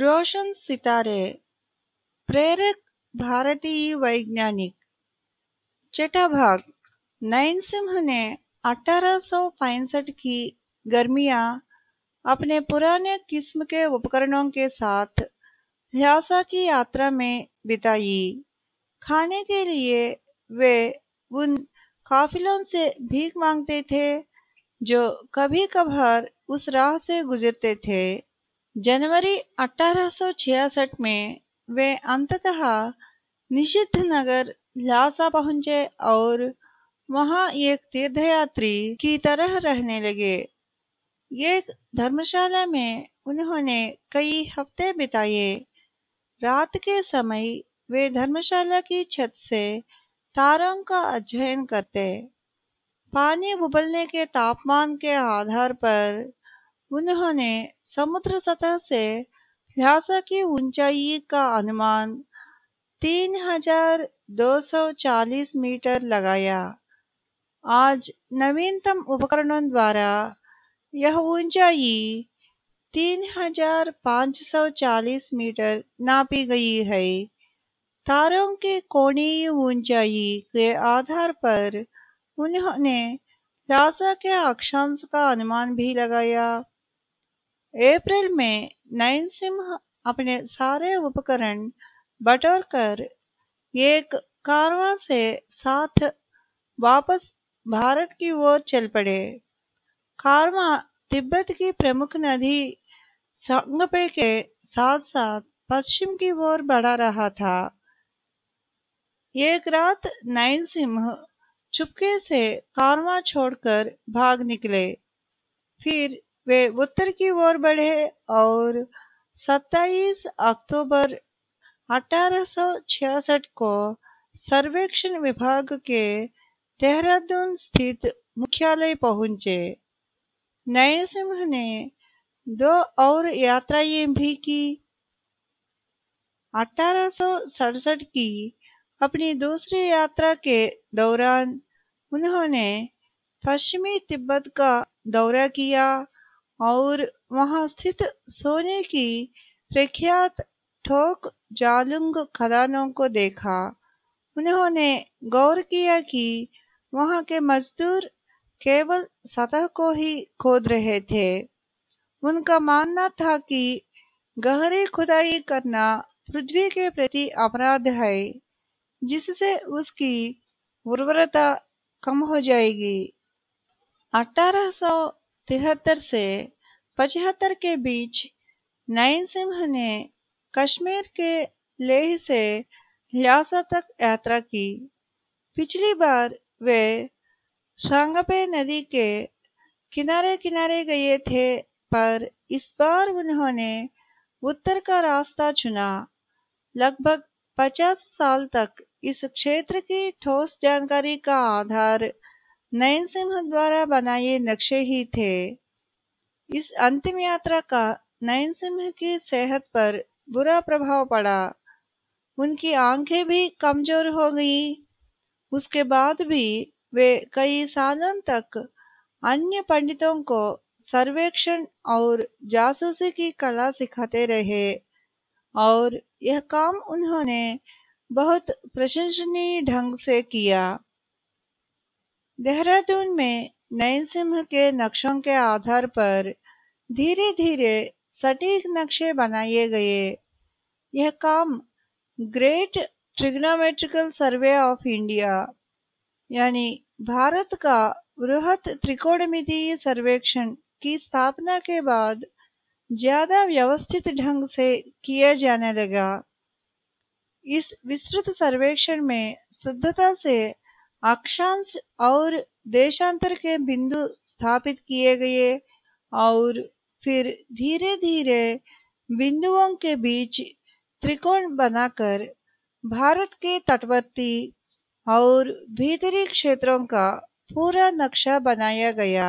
रोशन सितारे, प्रेरक भारतीय वैज्ञानिक छठा भाग नयन सिंह ने अठारह की गर्मियाँ अपने पुराने किस्म के उपकरणों के साथ ह्यासा की यात्रा में बिताई। खाने के लिए वे उन काफिलों से भीख मांगते थे, जो कभी कभार उस राह से गुजरते थे। जनवरी 1866 में वे अंततः निषिद्ध नगर लासा पहुँचे और वहाँ एक तीर्थयात्री की तरह रहने लगे। एक धर्मशाला में उन्होंने कई हफ़्ते बिताए। रात के समय वे धर्मशाला की छत से तारों का अध्ययन करते। पानी उबलने के तापमान के आधार पर उन्होंने समुद्र सतह से ह्यासा की ऊंचाई का अनुमान 3240 मीटर लगाया। आज नवीनतम उपकरणों द्वारा यह ऊंचाई 3540 मीटर नापी गई है। तारों के कोणीय ऊंचाई के आधार पर उन्होंने ह्यासा के अक्षांश का अनुमान भी लगाया। अप्रैल में नयन सिंह अपने सारे उपकरण बटोर कर एक कारवां से साथ वापस भारत की ओर चल पड़े। कारवां तिब्बत की प्रमुख नदी संगपे के साथ साथ पश्चिम की ओर बढ़ा रहा था। एक रात नयन सिंह चुपके से कारवां छोड़कर भाग निकले। फिर वे उत्तर की ओर बढ़े और 27 अक्टूबर 1866 को सर्वेक्षण विभाग के देहरादून स्थित मुख्यालय पहुँचे। नयन सिंह ने दो और यात्राएँ भी की। अठारह सौ सड़सठ की अपनी दूसरी यात्रा के दौरान उन्होंने पश्चिमी तिब्बत का दौरा किया। और वहाँ स्थित सोने की प्रख्यात ठोक जालुंग खदानों को देखा। उन्होंने गौर किया कि वहाँ के मजदूर केवल सतह को ही खोद रहे थे। उनका मानना था कि गहरी खुदाई करना पृथ्वी के प्रति अपराध है, जिससे उसकी उर्वरता कम हो जाएगी। अठारह सौ तिहत्तर से पचहत्तर के बीच नयन सिंह ने कश्मीर के लेह से ल्हासा तक यात्रा की। पिछली बार वे सांगपे नदी के किनारे किनारे गए थे, पर इस बार उन्होंने उत्तर का रास्ता चुना। लगभग 50 साल तक इस क्षेत्र की ठोस जानकारी का आधार नयन सिंह द्वारा बनाए नक्शे ही थे। इस अंतिम यात्रा का नयन सिंह की सेहत पर बुरा प्रभाव पड़ा। उनकी आँखें भी कमज़ोर हो गई। उसके बाद भी वे कई सालों तक अन्य पंडितों को सर्वेक्षण और जासूसी की कला सिखाते रहे और यह काम उन्होंने बहुत प्रशंसनीय ढंग से किया। देहरादून में नयन सिंह के नक्शों के आधार पर धीरे धीरे सटीक नक्शे बनाए गए। यह काम Great Trigonometrical Survey of India यानी भारत का बृहत त्रिकोणमितीय सर्वेक्षण की स्थापना के बाद ज़्यादा व्यवस्थित ढंग से किया जाने लगा। इस विस्तृत सर्वेक्षण में शुद्धता से अक्षांश और देशांतर के बिंदु स्थापित किए गए और फिर धीरे धीरे बिंदुओं के बीच त्रिकोण बनाकर भारत के तटवर्ती और भीतरी क्षेत्रों का पूरा नक्शा बनाया गया।